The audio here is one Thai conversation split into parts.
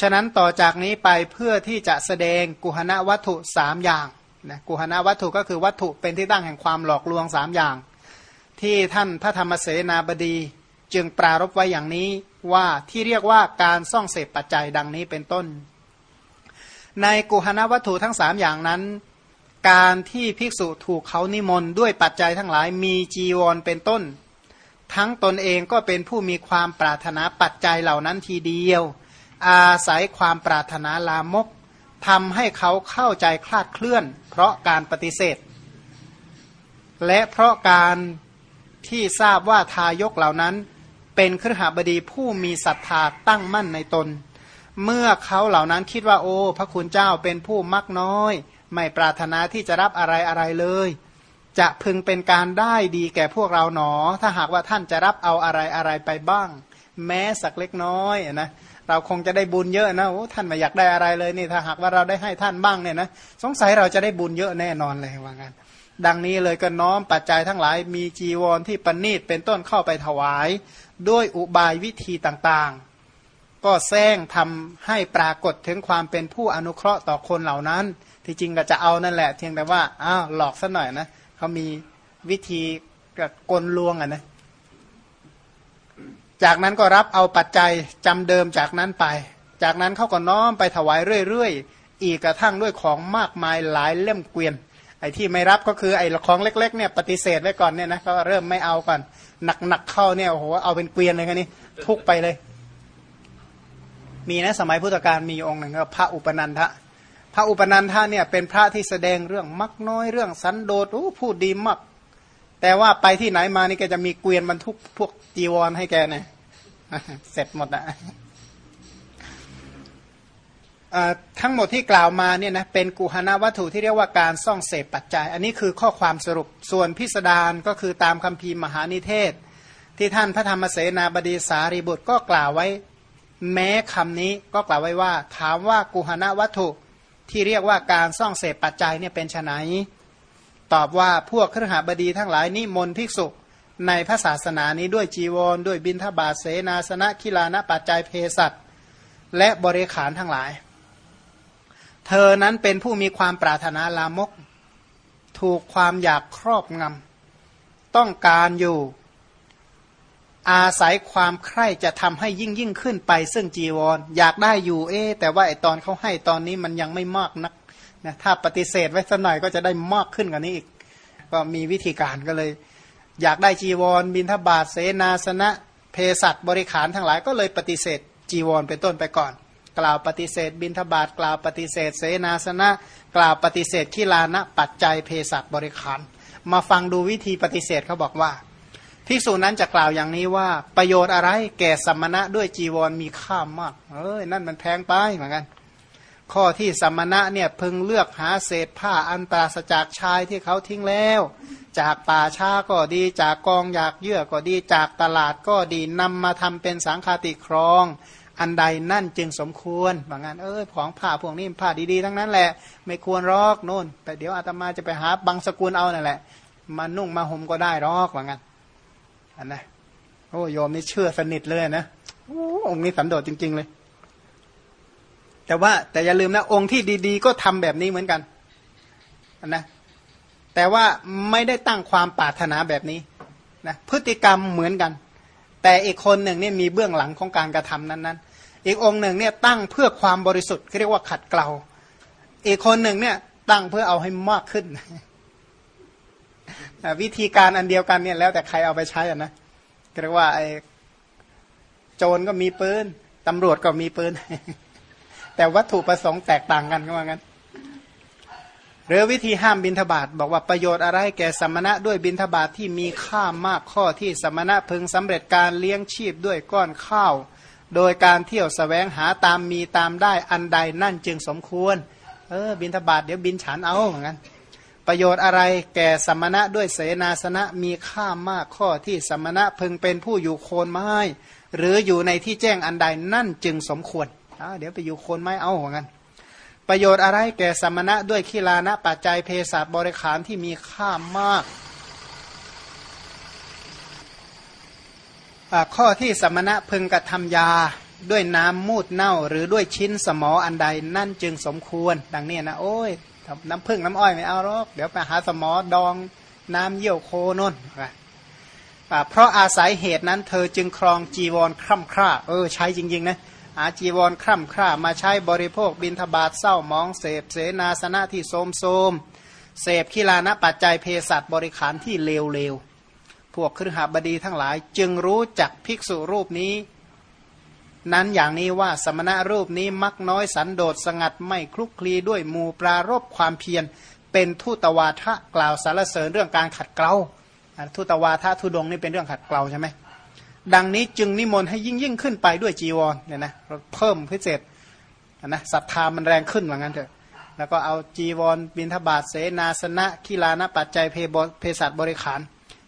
ฉะนั้นต่อจากนี้ไปเพื่อที่จะแสดงกุหณวัตถุสามอย่างนะกุหณวัตถุก็คือวัตถุเป็นที่ตั้งแห่งความหลอกลวงสามอย่าง ที่ท่านพระธรรมเสนาบดีจึงปรารบไว้อย่างนี้ว่าที่เรียกว่าการซ่องเสพปัจจัยดังนี้เป็นต้น ในกุหณวัตถุทั้งสามอย่างนั้น การที่ภิกษุถูกเขานิมนต์ด้วยปัจจัยทั้งหลายมีจีวรเป็นต้น ทั้งตนเองก็เป็นผู้มีความปรารถนาปัจจัยเหล่านั้นทีเดียว อาศัยความปรารถนาลามกทำให้เขาเข้าใจคลาดเคลื่อน เพราะการปฏิเสธ และเพราะการที่ทราบว่าทายกเหล่านั้น เป็นครหบดีผู้มีศรัทธาตั้งมั่นในตน เมื่อเขาเหล่านั้นคิดว่าโอ้ พระคุณเจ้าเป็นผู้มักน้อย ไม่ปรารถนาที่จะรับอะไรอะไรเลย จะพึงเป็นการได้ดีแก่พวกเราหนอ ถ้าหากว่าท่านจะรับเอาอะไรอะไรไปบ้าง แม้สักเล็กน้อยนะ เราคงจะได้บุญเยอะนะโอ้ท่านไม่อยากได้อะไรเลยนี่ถ้าหากว่าเราได้ให้ท่านบ้างเนี่ยนะสงสัยเราจะได้บุญเยอะแน่นอนเลยว่างั้นดังนี้เลยก็น้อมปัจจัยทั้งหลายมีจีวรที่ปณีตเป็นต้นเข้าไปถวาย ด้วยอุบายวิธีต่างๆ ก็แซงทำให้ปรากฏถึงความเป็นผู้อนุเคราะห์ต่อคนเหล่านั้น ที่จริงก็จะเอานั่นแหละเพียงแต่ว่าอ้าวหลอกซะหน่อยนะเขามีวิธีกับกลลวงอะนะ จากนั้นก็รับเอาปัจจัยจำเดิมจากนั้นไป จากนั้นเขาก็น้อมไปถวายเรื่อยๆ อีกกระทั่งด้วยของมากมายหลายเล่มเกวียน ไอ้ที่ไม่รับก็คือไอ้ของเล็กๆเนี่ยปฏิเสธไว้ก่อนเนี่ยนะก็เริ่มไม่เอาก่อน หนักๆเข้าเนี่ยโอ้โหเอาเป็นเกวียนเลยกันนี่ทุกไปเลย มีนะสมัยพุทธกาลมีองค์หนึ่งก็พระอุปนันทะพระอุปนันทะเนี่ยเป็นพระที่แสดงเรื่องมักน้อยเรื่องสันโดษพูดดีมาก แต่ว่าไปที่ไหนมานี่แกจะมีเกวียนบรรทุกพวกจีวรให้แกเนี่ยเสร็จหมดอะทั้งหมดที่กล่าวมาเนี่ยนะเป็นกุหนาวัตถุที่เรียกว่าการซ่องเสพปัจจัย อันนี้คือข้อความสรุปส่วนพิสดารก็คือตามคำพีมหานิเทศ ที่ท่านพระธรรมเสนาบดีสารีบุตรก็กล่าวไว้แม้คำนี้ก็กล่าวไว้ว่า ถามว่ากุหนาวัตถุที่เรียกว่าการซ่องเสพปัจจัยเนี่ยเป็นไน ตอบว่าพวกครหบดีทั้งหลายนิมนต์ภิกษุในพระศาสนานี้ด้วยจีวร ด้วยบินทบาทเสนาสนะคิลานะปัจจัยเพสัตและบริขารทั้งหลาย เธอนั้นเป็นผู้มีความปรารถนาลามก ถูกความอยากครอบงำต้องการอยู่ อาศัยความใคร่จะทำให้ยิ่งยิ่งขึ้นไปซึ่งจีวรอยากได้อยู่เอ๊แต่ว่าไอตอนเขาให้ตอนนี้มันยังไม่มากนัก นะถ้าปฏิเสธไว้สักหน่อยก็จะได้มากขึ้นกว่านี้อีก ก็มีวิธีการก็เลย อยากได้จีวร บินทบาทเสนาสนะเพสัตบริขารทั้งหลายก็เลยปฏิเสธจีวรเป็นต้นไปก่อน กล่าวปฏิเสธ บินทบาทกล่าวปฏิเสธ เสนาสนะ กล่าวปฏิเสธขีลานะปัจจัยเพศัตบริขาร มาฟังดูวิธีปฏิเสธเขาบอกว่าภิกษุนั้นจะกล่าวอย่างนี้ว่าประโยชน์อะไรแก่สัมมณะด้วยจีวรมีค่ามาก เอ้ยนั่นมันแพงไปเหมือนกัน ข้อที่สัมมณะเนี่ยพึงเลือกหาเศษผ้าอันตราสจากชายที่เขาทิ้งแล้ว จากป่าช้าก็ดีจากกองอยากเยื่อก็ดีจากตลาดก็ดีนำมาทำเป็นสังฆาติครอง อันใดนั่นจึงสมควรบางงานเออของผ้าพวกนี้ผ้าดีๆทั้งนั้นแหละ ไม่ควรรอกโน่นแต่เดี๋ยวอาตมาจะไปหาบางสกุลเอานั่นแหละ มานุ่งมาห่มก็ได้รอกบางงานอันนะโอ้โยมนี่เชื่อสนิทเลยนะโอ้องค์นี้สันโดษจริง ๆเลย แต่ว่าแต่อย่าลืมนะองค์ที่ดี ๆ ก็ทำแบบนี้เหมือนกันนะแต่ว่าไม่ได้ตั้งความปรารถนาแบบนี้นะพฤติกรรมเหมือนกัน แต่อีกคนหนึ่งเนี่ยมีเบื้องหลังของการกระทำนั้นๆ อีกองค์หนึ่งเนี่ยตั้งเพื่อความบริสุทธิ์เรียกว่าขัดเกลาอีกคนหนึ่งเนี่ยตั้งเพื่อเอาให้มากขึ้น วิธีการอันเดียวกันเนี่ยแล้วแต่ใครเอาไปใช้อะนะเรียกว่าไอ้โจรก็มีปืนตำรวจก็มีปืน แต่วัตถุประสงค์แตกต่างกันก็ว่างั้นหรือวิธีห้ามบินทบาทบอกว่าประโยชน์อะไรแก่สมณะด้วยบินทบาทที่มีค่ามากข้อที่สมณะพึงสำเร็จการเลี้ยงชีพด้วยก้อนข้าว โดยการเที่ยวสแสวงหาตามมีตามได้อันใดนั่นจึงสมควร เออบินทบาทเดี๋ยวบินฉันเอาเหมือนกันประโยชน์อะไรแก่สมณะด้วยเสนาสนะมีค่ามากข้อที่สมณะพึงเป็นผู้อยู่โคนไม้ หรืออยู่ในที่แจ้งอันใดนั่นจึงสมควร เดี๋ยวไปอยู่โคนไม้เอาเหมือนกันประโยชน์อะไรแก่สมณะด้วยขีลานะปัจจัยเพศบริขารที่มีค่ามากข้อที่สมณะพึงกระทำยาด้วยน้ำมูดเน่า หรือด้วยชิ้นสมออันใดนั่นจึงสมควร ดังนี้นะโอ้ยน้ำพึ่งน้ำอ้อยไม่เอาหรอกเดี๋ยวไปหาสมอดองน้ำเยี่ยวโคนนเพราะอาศัยเหตุนั้นเธอจึงครองจีวรคร่ำคร่าเออใช้จริง ๆ นะ อาจีวรคร่ำคร่ามาใช้บริโภคบินทบาทเศร้ามองเสพเสนาสนะที่โสมโสมเสพขีลานะปัจจัยเพศัตบริขารที่เลวเลวพวกครหบดีทั้งหลาย จึงรู้จักภิกษุรูปนี้ นั้นอย่างนี้ว่าสมณะรูปนี้มักน้อยสันโดษสงัดไม่คลุกคลีด้วยมูปรารบความเพียร เป็นทุตวาทะกล่าวสารเสริญเรื่องการขัดเกลาทุตวาทะทุดงนี่เป็นเรื่องขัดเกลาใช่ไหม ดังนี้จึงนิมนต์ให้ยิ่งยิ่งขึ้นไปด้วยจีวรเนี่ยนะเพิ่มพิเศษนะศรัทธามันแรงขึ้นว่างั้นเถอะแล้วก็เอาจีวรบินทบาทเสนาสนะกีฬานะปัจจัยเพเภสัชบริขาร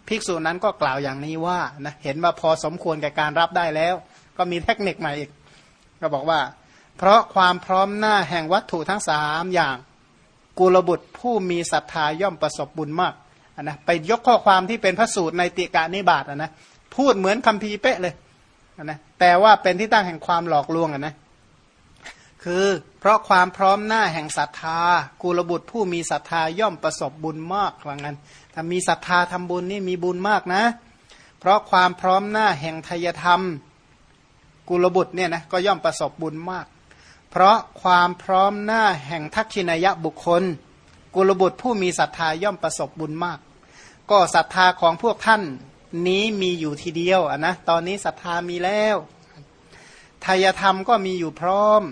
ภิกษุนั้นก็กล่าวอย่างนี้ว่านะเห็นว่าพอสมควรแก่การรับได้แล้ว ก็มีเทคนิคใหม่อีก ก็บอกว่า เพราะความพร้อมหน้าแห่งวัตถุทั้งสามอย่างกุลบุตรผู้มีศรัทธาย่อมประสบบุญมากนะไปยกข้อความที่เป็นพระสูตรในติกานิบาตนะ พูดเหมือนคำพีเป๊ะเลยนะแต่ว่าเป็นที่ตั้งแห่งความหลอกลวงนะคือเพราะความพร้อมหน้าแห่งศรัทธากุลบุตรผู้มีศรัทธาย่อมประสบบุญมากว่างั้นถ้ามีศรัทธาทำบุญนี่มีบุญมากนะ เพราะความพร้อมหน้าแห่งทยธรรม กุลบุตรเนี่ยนะก็ย่อมประสบบุญมาก เพราะความพร้อมหน้าแห่งทักษินายะบุคคล กุลบุตรผู้มีศรัทธาย่อมประสบบุญมาก ก็ศรัทธาของพวกท่าน นี้มีอยู่ทีเดียวนะตอนนี้ศรัทธามีแล้วทายธรรมก็มีอยู่พร้อม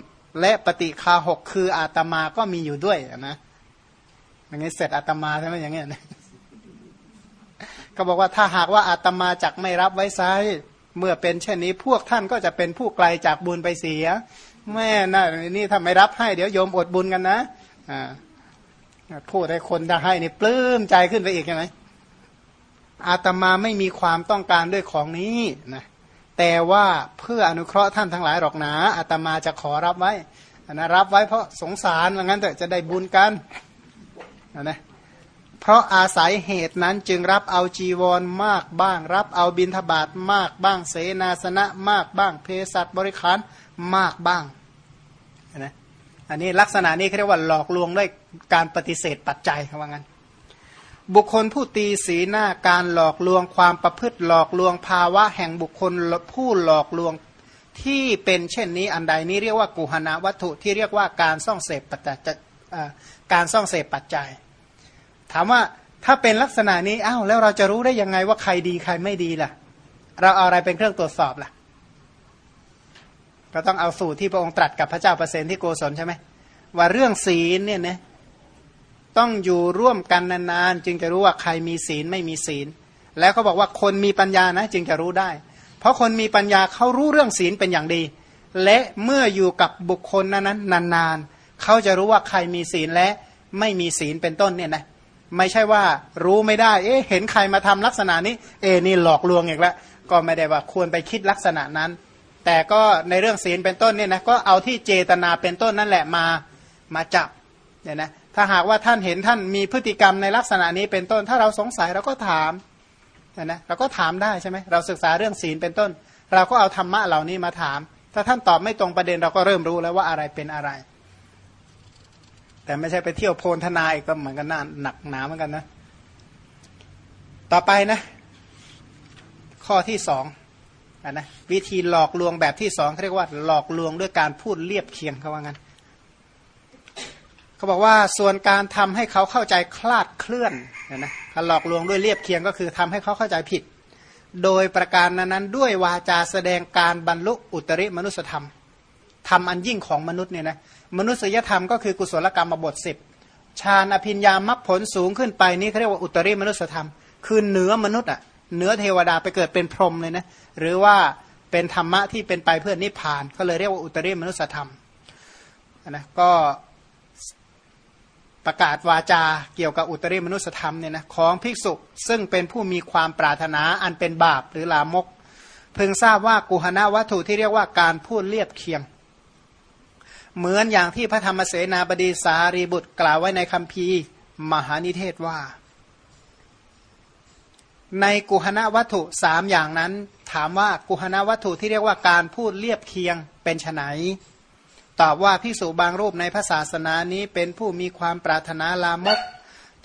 และปฏิคาหกคืออาตมาก็มีอยู่ด้วยนะอย่างนี้เสร็จอาตมาใช่ไหมอย่างเงี้ยก็บอกว่าถ้าหากว่าอาตมาจักไม่รับไว้ไซเมื่อเป็นเช่นนี้พวกท่านก็จะเป็นผู้ไกลจากบุญไปเสีย แม่น่ะนี่ถ้าไม่รับให้เดี๋ยวโยมอดบุญกันนะอ่าพูดให้คนจะให้นี่ปลื้มใจขึ้นไปอีกใช่ไหม อาตมาไม่มีความต้องการด้วยของนี้นะแต่ว่าเพื่ออนุเคราะห์ท่านทั้งหลายหรอกนาอาตมาจะขอรับไว้นะรับไว้เพราะสงสารว่างั้นเถอะจะได้บุญกันนะเพราะอาศัยเหตุนั้นจึงรับเอาจีวรมากบ้าง รับเอาบินทบาทมากบ้างเสนาสนะมากบ้างเพศัตบริขารมากบ้างนะอันนี้ลักษณะนี้เขาเรียกว่าหลอกลวงด้วยการปฏิเสธปัจจัยเขาว่างั้น บุคคลผู้ตีสีหน้าการหลอกลวงความประพฤติหลอกลวงภาวะแห่งบุคคลผู้หลอกลวงที่เป็นเช่นนี้อันใดนี้เรียกว่ากุหนาวัตถุที่เรียกว่าการซ่องเสพปัจจัยการซ่องเสพปัจจัย ถามว่าถ้าเป็นลักษณะนี้อ้าวแล้วเราจะรู้ได้ยังไงว่าใครดีใครไม่ดีล่ะ เราเอาอะไรเป็นเครื่องตรวจสอบล่ะ ก็ต้องเอาสูตรที่พระองค์ตรัสกับพระเจ้าเปรตที่โกศลใช่ไหมว่าเรื่องศีลเนี่ยนะ ต้องอยู่ร่วมกันนานๆ จึงจะรู้ว่าใครมีศีลไม่มีศีล แล้วเขาบอกว่าคนมีปัญญานะจึงจะรู้ได้ เพราะคนมีปัญญาเขารู้เรื่องศีลเป็นอย่างดี และเมื่ออยู่กับบุคคลนั้นนานๆเขาจะรู้ว่าใครมีศีลและไม่มีศีลเป็นต้นเนี่ยนะไม่ใช่ว่ารู้ไม่ได้ เอ๊ะเห็นใครมาทำลักษณะนี้ เอ๊นี่หลอกลวงอีกแล้วก็ไม่ได้ว่าควรไปคิดลักษณะนั้น แต่ก็ในเรื่องศีลเป็นต้นเนี่ยนะก็เอาที่เจตนาเป็นต้นนั่นแหละมามาจับเนี่ยนะ ถ้าหากว่าท่านเห็นท่านมีพฤติกรรมในลักษณะนี้เป็นต้น ถ้าเราสงสัยเราก็ถามนะเราก็ถามได้ใช่ไหมเราศึกษาเรื่องศีลเป็นต้น เราก็เอาธรรมะเหล่านี้มาถาม ถ้าท่านตอบไม่ตรงประเด็นเราก็เริ่มรู้แล้วว่าอะไรเป็นอะไร แต่ไม่ใช่ไปเที่ยวโพลธนาอีกก็เหมือนกันน่าหนักหนาเหมือนกันนะ ต่อไปนะ ข้อที่สองนะวิธีหลอกลวงแบบที่สองเรียกว่าหลอกลวงด้วยการพูดเรียบเคียงเขาว่างั้น เขาบอกว่าส่วนการทำให้เขาเข้าใจคลาดเคลื่อนนี่ยนะการหลอกลวงด้วยเรียบเคียงก็คือทำให้เขาเข้าใจผิด โดยประการนั้นด้วยวาจาแสดงการบรรลุอุตริมนุสธรรมทำอันยิ่งของมนุษย์เนี่ยนะมนุษยธรรมก็คือกุศลกรรมบทสิบฌานอภิญญามรรคผลสูงขึ้นไปนี่เขาเรียกว่าอุตริมนุสธรรม คือเหนือมนุษย์อะเหนือเทวดาไปเกิดเป็นพรหมเลยนะหรือว่าเป็นธรรมะที่เป็นไปเพื่อนิพพาน ก็เลยเรียกว่าอุตริมนุสธรรมนะก็ ประกาศวาจาเกี่ยวกับอุตริมนุสธรรมเนี่ยนะของภิกษุซึ่งเป็นผู้มีความปรารถนาอันเป็นบาปหรือลามก เพิ่งทราบว่ากุหณวัตถุที่เรียกว่าการพูดเรียบเคียง เหมือนอย่างที่พระธรรมเสนาบดีสารีบุตรกล่าวไว้ในคัมภีร์มหานิเทศว่า ในกุหณวัตถุสามอย่างนั้น ถามว่ากุหณวัตถุที่เรียกว่าการพูดเรียบเคียงเป็นไน ตอบว่าภิกษุบางรูปในพระศาสนานี้เป็นผู้มีความปรารถนาลามก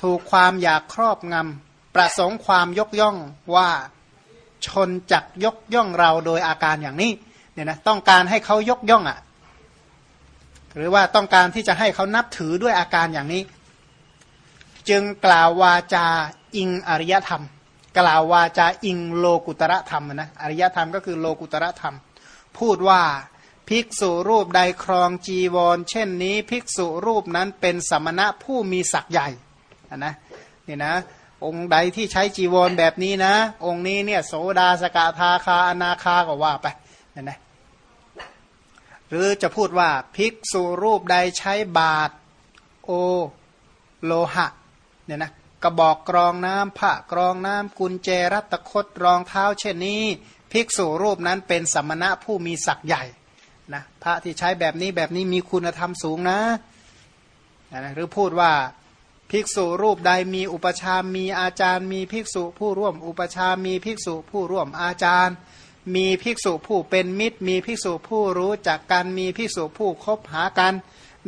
ถูกความอยากครอบงำ ประสงค์ความยกย่องว่าชนจักยกย่องเราโดยอาการอย่างนี้เนี่ยนะต้องการให้เขายกย่องอะ่ะ หรือว่าต้องการที่จะให้เขานับถือด้วยอาการอย่างนี้ จึงกล่าววาจาอิงอริยธรรม กล่าววาจาอิงโลกุตระธรรมนะอริยธรรมก็คือโลกุตระธรรม พูดว่า ภิกษุรูปใดครองจีวร เช่นนี้ ภิกษุรูปนั้นเป็นสมณะผู้มีศักย์ใหญ่นะนี่นะ องค์ใดที่ใช้จีวรแบบนี้นะ องค์นี้เนี่ยโสดาสกทาคาอนาคาก็ว่าไปนะนะหรือจะพูดว่าภิกษุรูปใดใช้บาทโอโลหะเนี่ยนะกระบอกกรองน้ำผ้ากรองน้ำกุญแจรัตคดรองเท้าเช่นนี้ ภิกษุรูปนั้นเป็นสมณะผู้มีศักย์ใหญ่ นะพระที่ใช้แบบนี้แบบนี้มีคุณธรรมสูงนะนะหรือพูดว่าภิกษุรูปใดมีอุปชามีอาจารย์ มีภิกษุผู้ร่วม อุปชามีภิกษุผู้ร่วมอาจารย์ มีภิกษุผู้เป็นมิตร มีภิกษุผู้รู้จักกันมีภิกษุผู้คบหากัน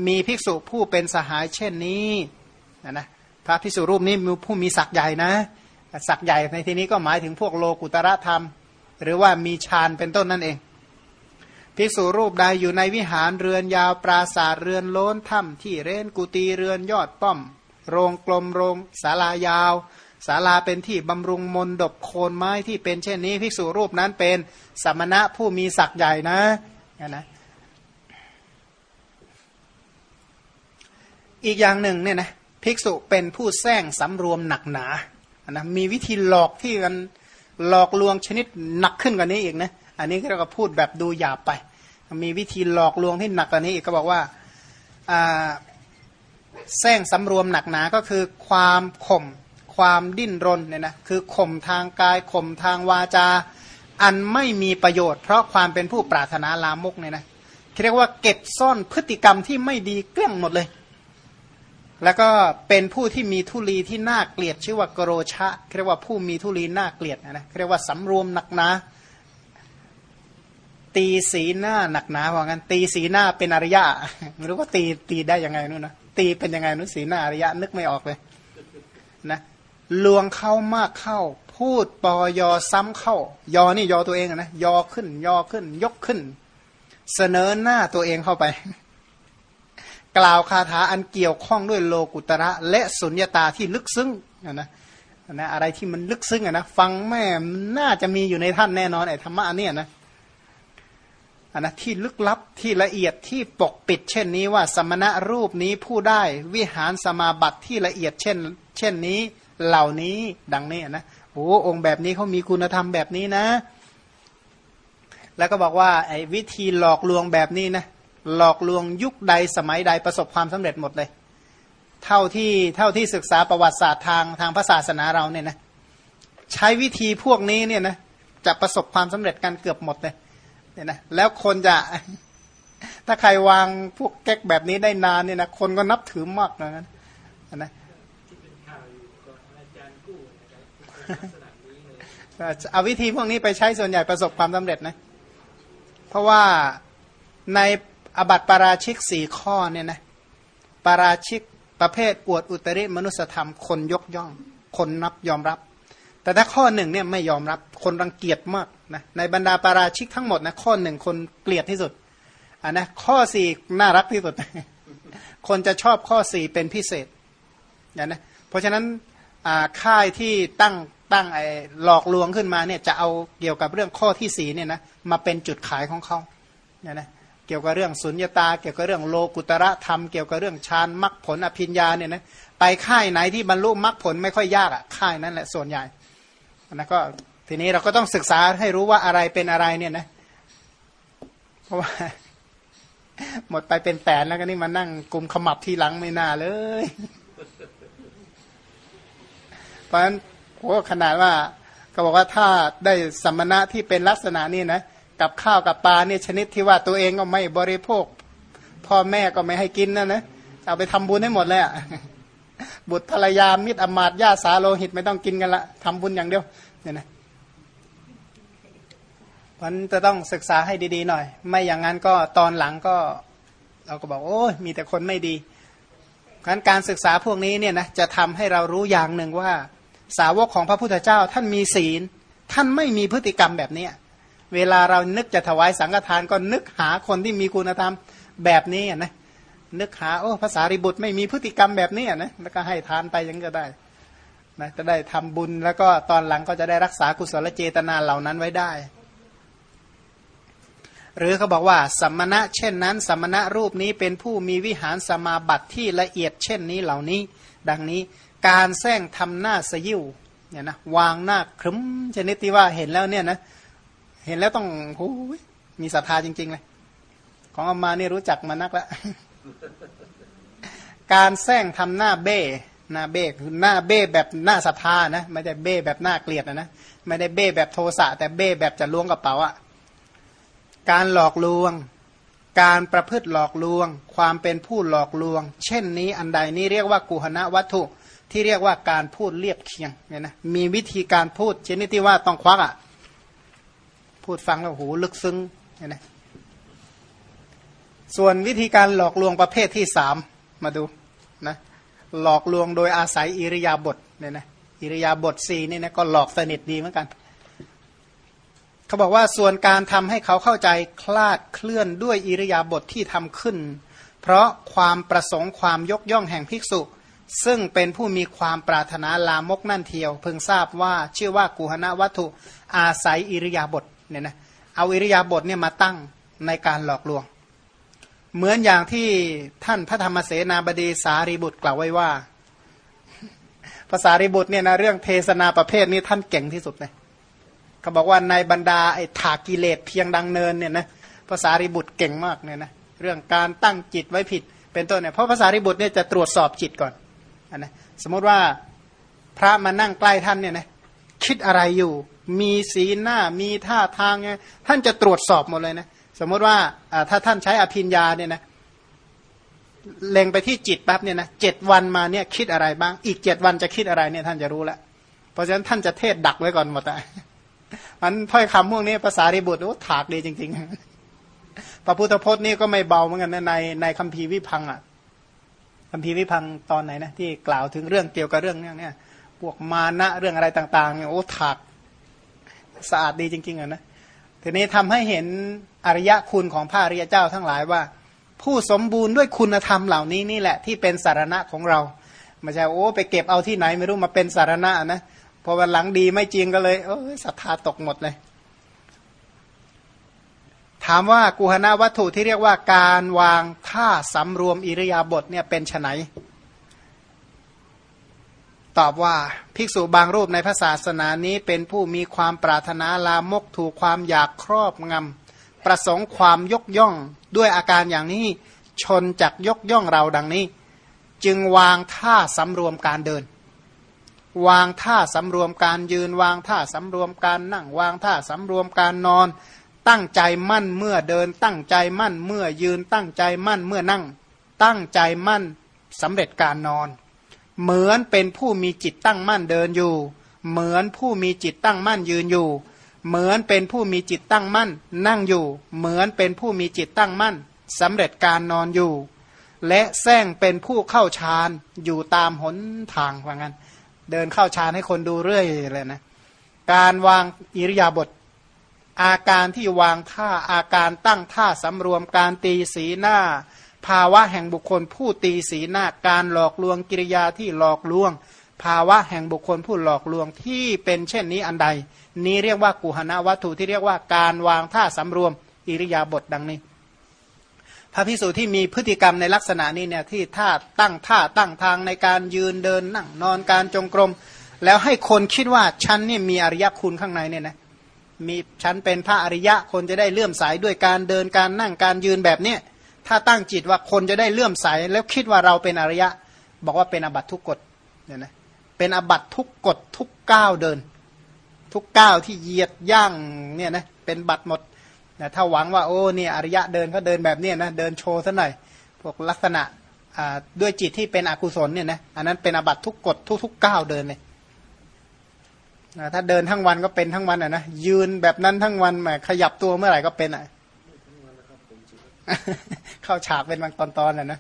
มีภิกษุผู้เป็นสหายเช่นนี้นะนะพระภิกษุรูปนี้มีผู้มีศักย์ใหญ่นะศักย์ใหญ่ในที่นี้ก็หมายถึงพวกโลกุตระธรรม หรือว่ามีฌานเป็นต้นนั่นเอง ภิกษุรูปใดอยู่ในวิหารเรือนยาวปราสาทเรือนโล้นถ้ำที่เร้นกุฏิเรือนยอดป้อม โรงกลมโรงศาลายาวศาลาเป็นที่บำรุงมนดบโคนไม้ที่เป็นเช่นนี้ภิกษุรูปนั้นเป็นสมณะผู้มีศักย์ใหญ่นะนะอีกอย่างหนึ่งเนี่ยนะภิกษุเป็นผู้แซงสำรวมหนักหนานะมีวิธีหลอกที่มันหลอกลวงชนิดหนักขึ้นกว่านี้อีกนะ อันนี้เราก็พูดแบบดูหยาบไป มีวิธีหลอกลวงที่หนักกว่านี้อีกก็บอกว่าแซงสำรวมหนักหนา ก็คือความข่ม ความดิ้นรนเนี่ยนะคือข่มทางกายข่มทางวาจา อันไม่มีประโยชน์เพราะความเป็นผู้ปรารถนาลามกเนี่ยนะเรียกว่าเก็บซ่อนพฤติกรรมที่ไม่ดีเกลี้ยงหมดเลย แล้วก็เป็นผู้ที่มีทุลีที่น่าเกลียด ชื่อว่ากโรชะเรียกว่าผู้มีทุลีน่าเกลียดนะนะเรียกว่าสำรวมหนักหนา ตีสีหน้าหนักหนาว่างั้น ตีสีหน้าเป็นอริยะไม่รู้ว่าตีตีได้ยังไงนู้นนะตีเป็นยังไงนู้นสีหน้าอริยะนึกไม่ออกเลยนะลวงเข้ามากเข้า พูดปอยอซ้ำเข้า ยอนี่ยอตัวเองนะยอขึ้น ยอขึ้น ยกขึ้น เสนอหน้าตัวเองเข้าไป กล่าวคาถาอันเกี่ยวข้องด้วยโลกุตระ และสุญญตาที่ลึกซึ้งนะนะอะไรที่มันลึกซึ้งอะนะฟังแม่น่าจะมีอยู่ในท่านแน่นอนไอ้ธรรมะเนี่ยนะ อันนะที่ลึกลับที่ละเอียดที่ปกปิด เช่นนี้ว่าสมณะรูปนี้ผู้ได้วิหารสมาบัติที่ละเอียดเช่น เช่นนี้เหล่านี้ดังนี้นะโอ้องค์แบบนี้เขามีคุณธรรมแบบนี้นะ แล้วก็บอกว่าไอ้วิธีหลอกลวงแบบนี้นะหลอกลวงยุคใดสมัยใดประสบความสำเร็จหมดเลย เท่าที่เท่าที่ศึกษาประวัติศาสตร์ทางทางศาสนาเราเนี่ยนะใช้วิธีพวกนี้เนี่ยนะจะประสบความสำเร็จกันเกือบหมดเลย เนี่ยนะแล้วคนจะ ถ้าใครวางพวกแก๊กแบบนี้ได้นานเนี่ยนะคนก็นับถือมากนะนะเอาวิธีพวกนี้ไปใช้ส่วนใหญ่ประสบความสำเร็จนะ เพราะว่าในอบัติปาราชิกสี่ข้อเนี่ยนะปาราชิกประเภทอวดอุตริมนุสธรรม คนยกย่อง คนนับยอมรับ แต่ถ้าข้อหนึ่งเนี่ยไม่ยอมรับคนรังเกียจมาก นะในบรรดาปาราชิกทั้งหมดนะข้อหนึ่งคนเกลียดที่สุดอ่านะข้อสี่น่ารักที่สุด คนจะชอบข้อสี่เป็นพิเศษอย่างนะเพราะฉะนั้นค่ายที่ตั้งตั้งไอ้หลอกลวงขึ้นมาเนี่ยจะเอาเกี่ยวกับเรื่องข้อที่สี่เนี่ยนะมาเป็นจุดขายของเขาเนี่ยนะเกี่ยวกับเรื่องสุญญตา เกี่ยวกับเรื่องโลกุตระธรรมเกี่ยวกับเรื่องฌานมรรคผลอภิญญาเนี่ยนะไปค่ายไหนที่บรรลุมรรคผลไม่ค่อยยากอะค่ายนั้นแหละส่วนใหญ่นะก็ ทีนี้เราก็ต้องศึกษาให้รู้ว่าอะไรเป็นอะไรเนี่ยนะ เพราะว่า หมดไปเป็นแสนแล้วก็นี่มานั่งกลุ่มขมับที่หลังไม่น่าเลย เพราะฉะนั้นโอ้ขนาดว่า ก็บอกว่าถ้าได้สมณะที่เป็นลักษณะนี้นะกับข้าวกับปลาเนี่ยชนิดที่ว่าตัวเองก็ไม่บริโภค พ่อแม่ก็ไม่ให้กินนะนะเอาไปทำบุญให้หมดเลยอะบุตรภรรยามิตรอมาตญาสาโลหิตไม่ต้องกินกันละทำบุญอย่างเดียวเนี่ยนะ มันจะต้องศึกษาให้ดีๆหน่อย ไม่อย่างนั้นก็ตอนหลังก็ เราก็บอกโอ้ยมีแต่คนไม่ดีการการศึกษาพวกนี้เนี่ยนะจะทำให้เรารู้อย่างหนึ่งว่า สาวกของพระพุทธเจ้าท่านมีศีล ท่านไม่มีพฤติกรรมแบบเนี้ยเวลาเรานึกจะถวายสังฆทานก็นึกหาคนที่มีคุณธรรมแบบนี้นะนึกหาโอ้ภาษาริบุตรไม่มีพฤติกรรมแบบนี้นะแล้วก็ให้ทานไปยังก็ได้นะจะได้ทำบุญแล้วก็ตอนหลังก็จะได้รักษากุศลเจตนาเหล่านั้นไว้ได้ หรือเขาบอกว่าสัมมณะเช่นนั้น สัมมณะรูปนี้เป็นผู้มีวิหารสมาบัติที่ละเอียดเช่นนี้เหล่านี้ ดังนี้การแซงทำหน้าสยิวเนี่ยนะวางหน้าครึ้มชนิดที่ว่าเห็นแล้วเนี่ยนะเห็นแล้วต้องโอ้ยมีศรัทธาจริง ๆ เลย ของอามานี่รู้จักมานักแล้วการแซงทำหน้าเบ้หน้าเบ้คือหน้าเบ้แบบหน้าศรัทธานะไม่ได้เบ้แบบหน้าเกลียดนะนะไม่ได้เบ้แบบโทสะแต่เบ้แบบจะล้วงกระเป๋าอะ การหลอกลวง การประพฤติหลอกลวง ความเป็นผู้หลอกลวง เช่นนี้อันใดนี้เรียกว่ากุหณวัตถุ ที่เรียกว่าการพูดเรียบเคียงเนี่ยนะมีวิธีการพูดชนิดที่ว่าต้องควักอะ่ะพูดฟังแล้วหูลึกซึ้งเนี่ยนะส่วนวิธีการหลอกลวงประเภทที่สามมาดูนะหลอกลวงโดยอาศัยอิริยาบถเนี่ยนะอิริยาบถสี่นี่นะก็หลอกสนิทดีเหมือนกัน เขาบอกว่าส่วนการทำให้เขาเข้าใจคลาดเคลื่อนด้วยอิริยาบถทที่ทำขึ้น เพราะความประสงค์ความยกย่องแห่งภิกษุ ซึ่งเป็นผู้มีความปรารถนาลามกนั่นเทียว เพิ่งทราบว่าชื่อว่ากุหณวัตถุอาศัยอิริยาบถเนี่ยนะเอาอิริยาบถเนี่ยมาตั้งในการหลอกลวง เหมือนอย่างที่ท่านพระธรรมเสนาบดีสารีบุตรกล่าวไว้ว่าภาษารีบุตรเนี่ยนะเรื่องเทศนาประเภทนี้ท่านเก่งที่สุดเลย เขาบอกว่าในบรรดาไอ้ถากิเลสเพียงดังเนินเนี่ยนะภาษารีบุตรเก่งมากเนี่ยนะเรื่องการตั้งจิตไว้ผิดเป็นต้นเนี่ยเพราะภาษารีบุตรเนี่ยจะตรวจสอบจิตก่อนอนนะสมมติว่าพระมานั่งใกล้ท่านเนี่ยนะคิดอะไรอยู่ มีสีหน้ามีท่าทางไงท่านจะตรวจสอบหมดเลยนะสมมติว่าถ้าท่านใช้อภิญญาเนี่ยนะเล็งไปที่จิตแป๊บเนี่ยนะเจ็ดวันมาเนี่ยคิดอะไรบ้าง อีกเจ็ดวันจะคิดอะไรเนี่ยท่านจะรู้แล้ว เพราะฉะนั้นท่านจะเทศดักไว้ก่อนหมดอะ มันถ้อยคำพวกนี้ภาษาริบุตรโอ้ถากดีจริง ๆ พระพุทธพจน์นี่ก็ไม่เบาเหมือนกันนะในในคัมภีร์วิพังอะคัมภีร์วิพังตอนไหนนะที่กล่าวถึงเรื่องเกี่ยวกับเรื่องเนี้ยเนี่ยพวกมานะเรื่องอะไรต่างๆเนี่ยโอ้ถากสะอาดดีจริง ๆอะนะทีนี้ทำให้เห็นอริยคุณของพระอริยเจ้าทั้งหลายว่า ผู้สมบูรณ์ด้วยคุณธรรมเหล่านี้นี่แหละ ที่เป็นสารณะของเราไม่ใช่โอ้ไปเก็บเอาที่ไหนไม่รู้มาเป็นสารณะนะ พอวันหลังดีไม่จริงก็เลยเออศรัทธาตกหมดเลย ถามว่ากุหณวัตถุที่เรียกว่าการวางท่าสำรวมอิริยาบถเนี่ยเป็นไนตอบว่าภิกษุบางรูปในพระศาสนานี้เป็นผู้มีความปรารถนาลามกถูกความอยากครอบงำประสงค์ความยกย่องด้วยอาการอย่างนี้ชนจักยกย่องเราดังนี้ จึงวางท่าสำรวมการเดิน วางท่าสำรวมการยืน วางท่าสำรวมการนั่ง วางท่าสำรวมการนอน ตั้งใจมั่นเมื่อเดิน ตั้งใจมั่นเมื่อยืน ตั้งใจมั่นเมื่อนั่ง ตั้งใจมั่นสำเร็จการนอน เหมือนเป็นผู้มีจิตตั้งมั่นเดินอยู่ เหมือนผู้มีจิตตั้งมั่นยืนอยู่ เหมือนเป็นผู้มีจิตตั้งมั่น นั่งอยู่ เหมือนเป็นผู้มีจิตตั้งมั่นสำเร็จการนอนอยู่ และแซงเป็นผู้เข้าฌานอยู่ตามหนทางว่างั้น เดินเข้าฌานให้คนดูเรื่อยเลยนะการวางอิริยาบถอาการที่วางท่าอาการตั้งท่าสำรวมการตีสีหน้า ภาวะแห่งบุคคลผู้ตีสีหน้า การหลอกลวงกิริยาที่หลอกลวง ภาวะแห่งบุคคลผู้หลอกลวงที่เป็นเช่นนี้อันใด นี้เรียกว่ากุหณวัตถุที่เรียกว่าการวางท่าสำรวมอิริยาบถดังนี้ พระพิสูจน์ที่มีพฤติกรรมในลักษณะนี้เนี่ยที่ท่าตั้งท่าตั้งทางในการยืนเดินนั่งนอนการจงกรม แล้วให้คนคิดว่าฉันนี่มีอริยคุณข้างในเนี่ยนะมีฉันเป็นพระอริยะคนจะได้เลื่อมสายด้วยการเดินการนั่งการยืนแบบเนี้ยถ้าตั้งจิตว่าคนจะได้เลื่อมใส แล้วคิดว่าเราเป็นอริยะ บอกว่าเป็นอบัตทุกกฎเนี่ยนะเป็นอบัตทุกกฎทุกก้าวเดิน ทุกก้าวที่เหยียดย่างเนี่ยนะเป็นบัตรหมด นะถ้าหวังว่าโอ้เนี่ยอริยะเดินเขาเดินแบบนี้นะเดินโชว์ซะหน่อย พวกลักษณะด้วยจิตที่เป็นอกุศลเนี่ยนะอันนั้นเป็นอบัตทุกกฎทุกทุกก้าวเดินเลยนะถ้าเดินทั้งวันก็เป็นทั้งวันอะนะยืนแบบนั้นทั้งวันแหมขยับตัวเมื่อไหร่ก็เป็นอะเข้าฉากเป็นบางตอนๆอะนะ